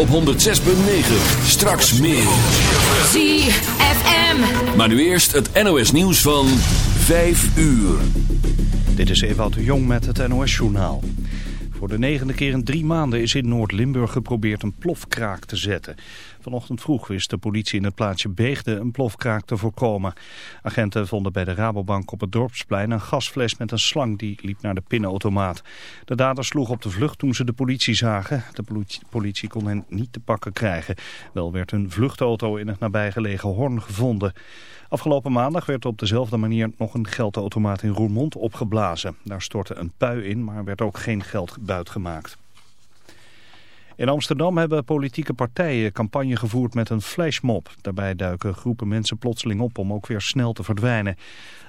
op 106.9. Straks meer. ZFM. Maar nu eerst het NOS nieuws van 5 uur. Dit is Ewout de Jong met het NOS-journaal. Voor de negende keer in drie maanden is in Noord-Limburg geprobeerd een plofkraak te zetten. Vanochtend vroeg wist de politie in het plaatsje Beegde een plofkraak te voorkomen. Agenten vonden bij de Rabobank op het dorpsplein een gasfles met een slang die liep naar de pinautomaat. De dader sloeg op de vlucht toen ze de politie zagen. De politie kon hen niet te pakken krijgen. Wel werd hun vluchtauto in het nabijgelegen Horn gevonden. Afgelopen maandag werd op dezelfde manier nog een geldautomaat in Roermond opgeblazen. Daar stortte een pui in, maar werd ook geen geld buitgemaakt. In Amsterdam hebben politieke partijen campagne gevoerd met een flashmob. Daarbij duiken groepen mensen plotseling op om ook weer snel te verdwijnen.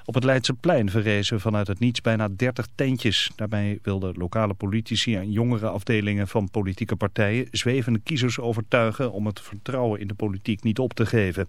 Op het Leidseplein verrezen vanuit het niets bijna 30 tentjes. Daarbij wilden lokale politici en jongere afdelingen van politieke partijen zwevende kiezers overtuigen om het vertrouwen in de politiek niet op te geven.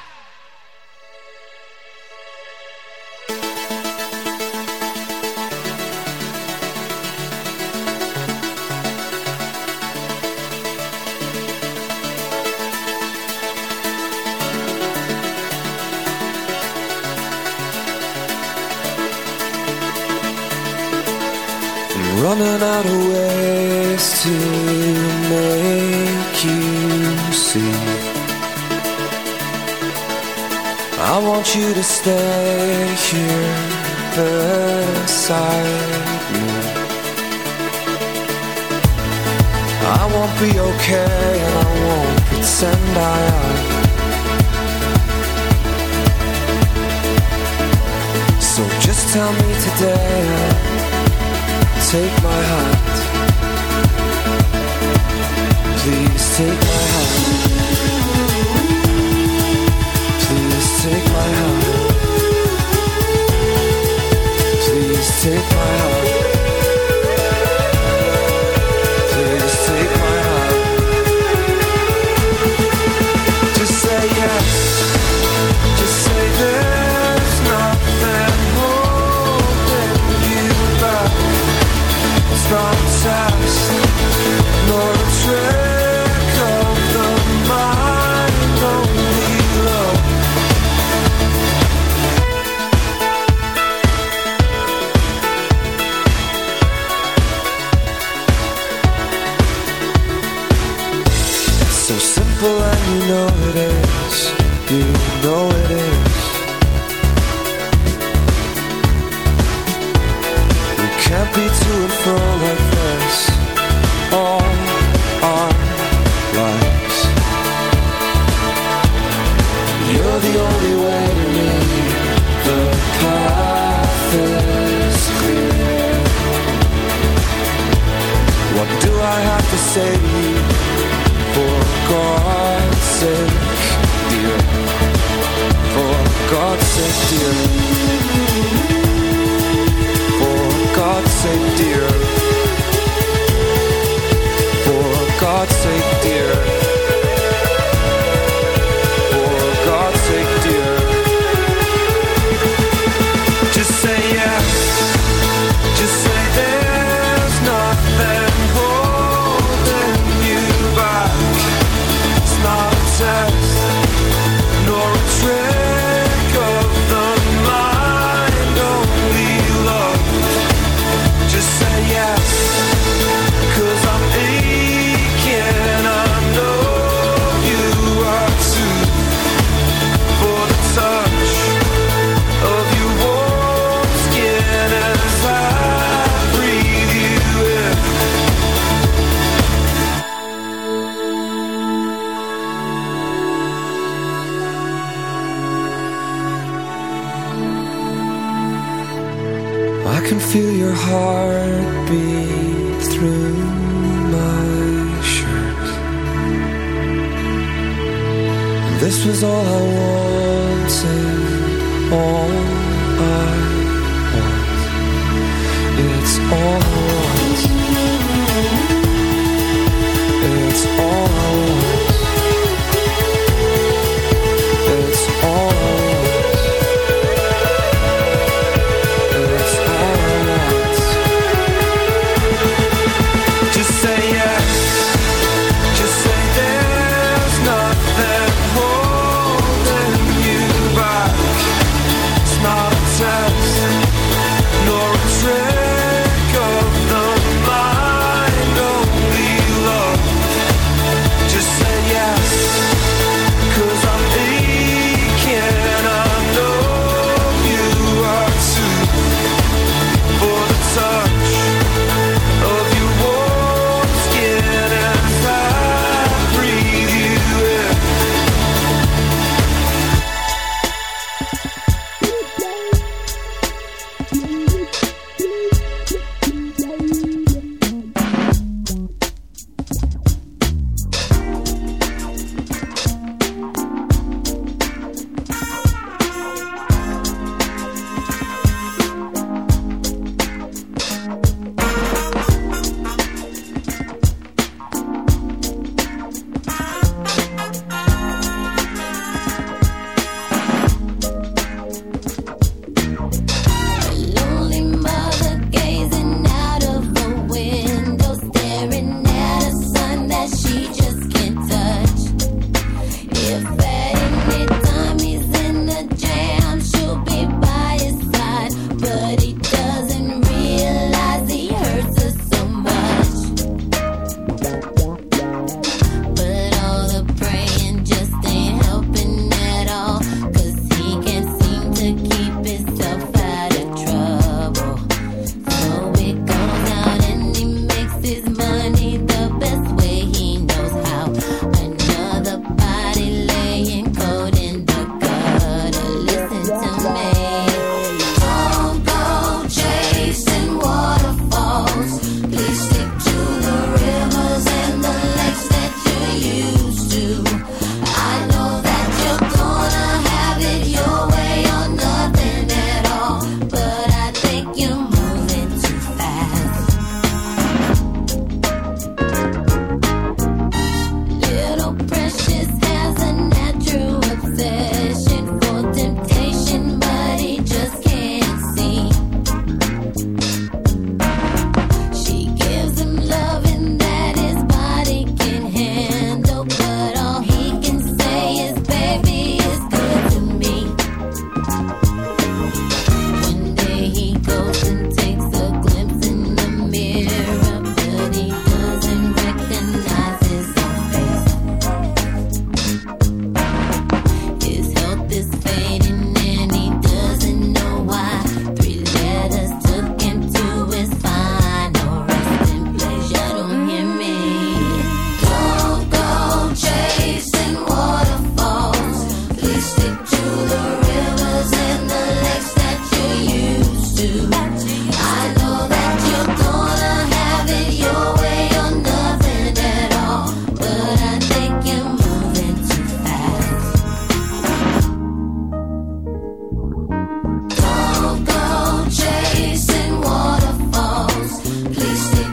Know it is.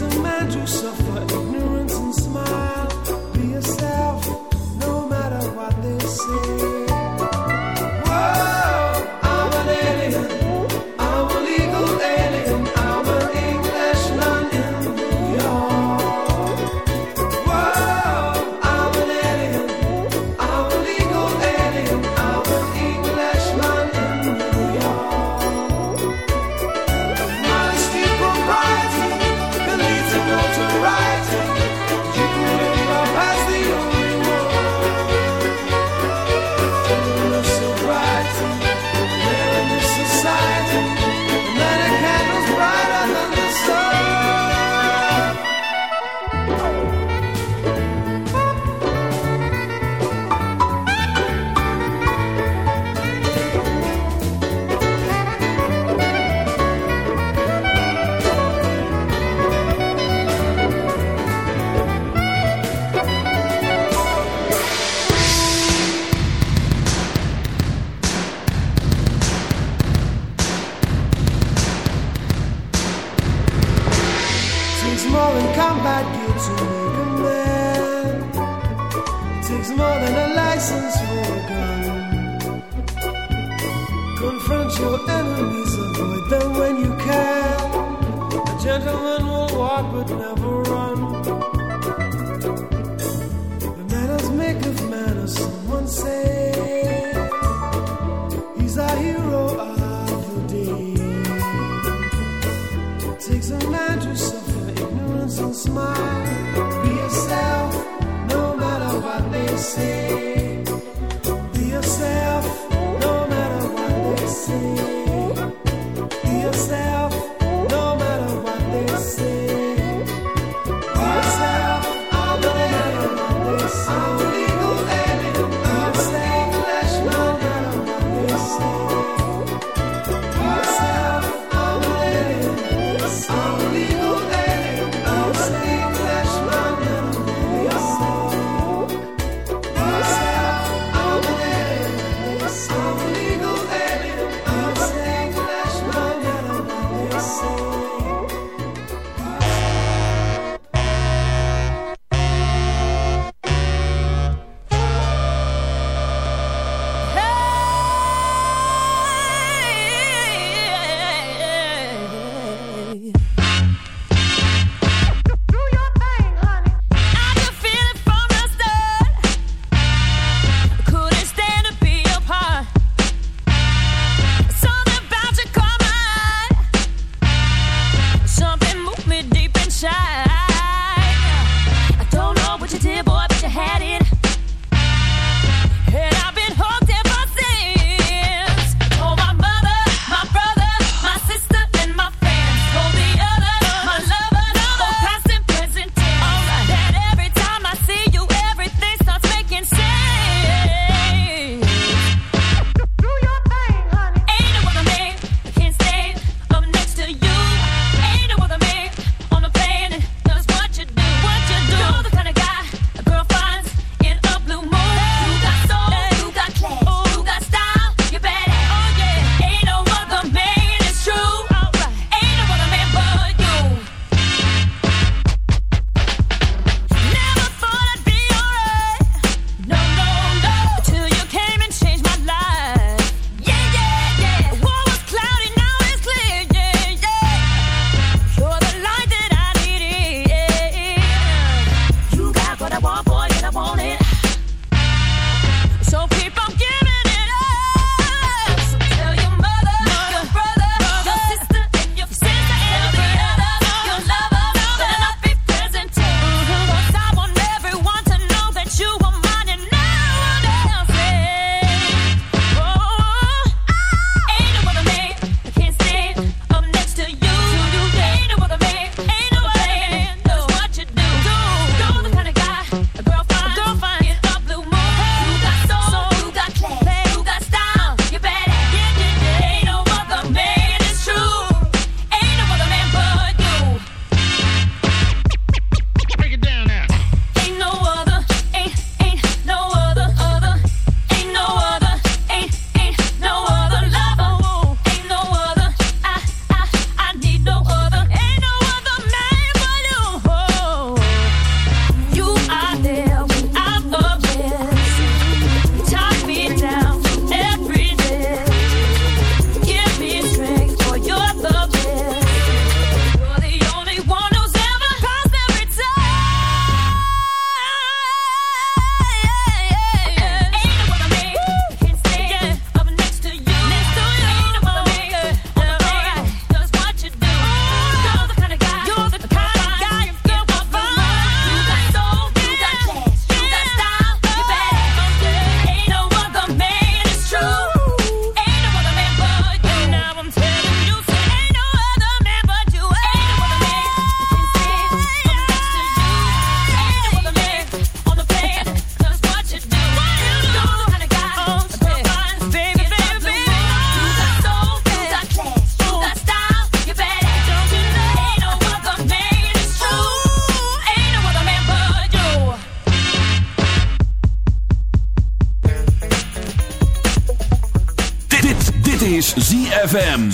a man to suffer ignorance and smile.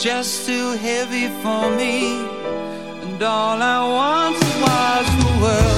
Just too heavy for me, and all I want was the world.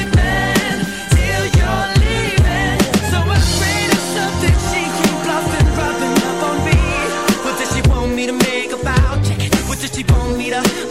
Keep on me the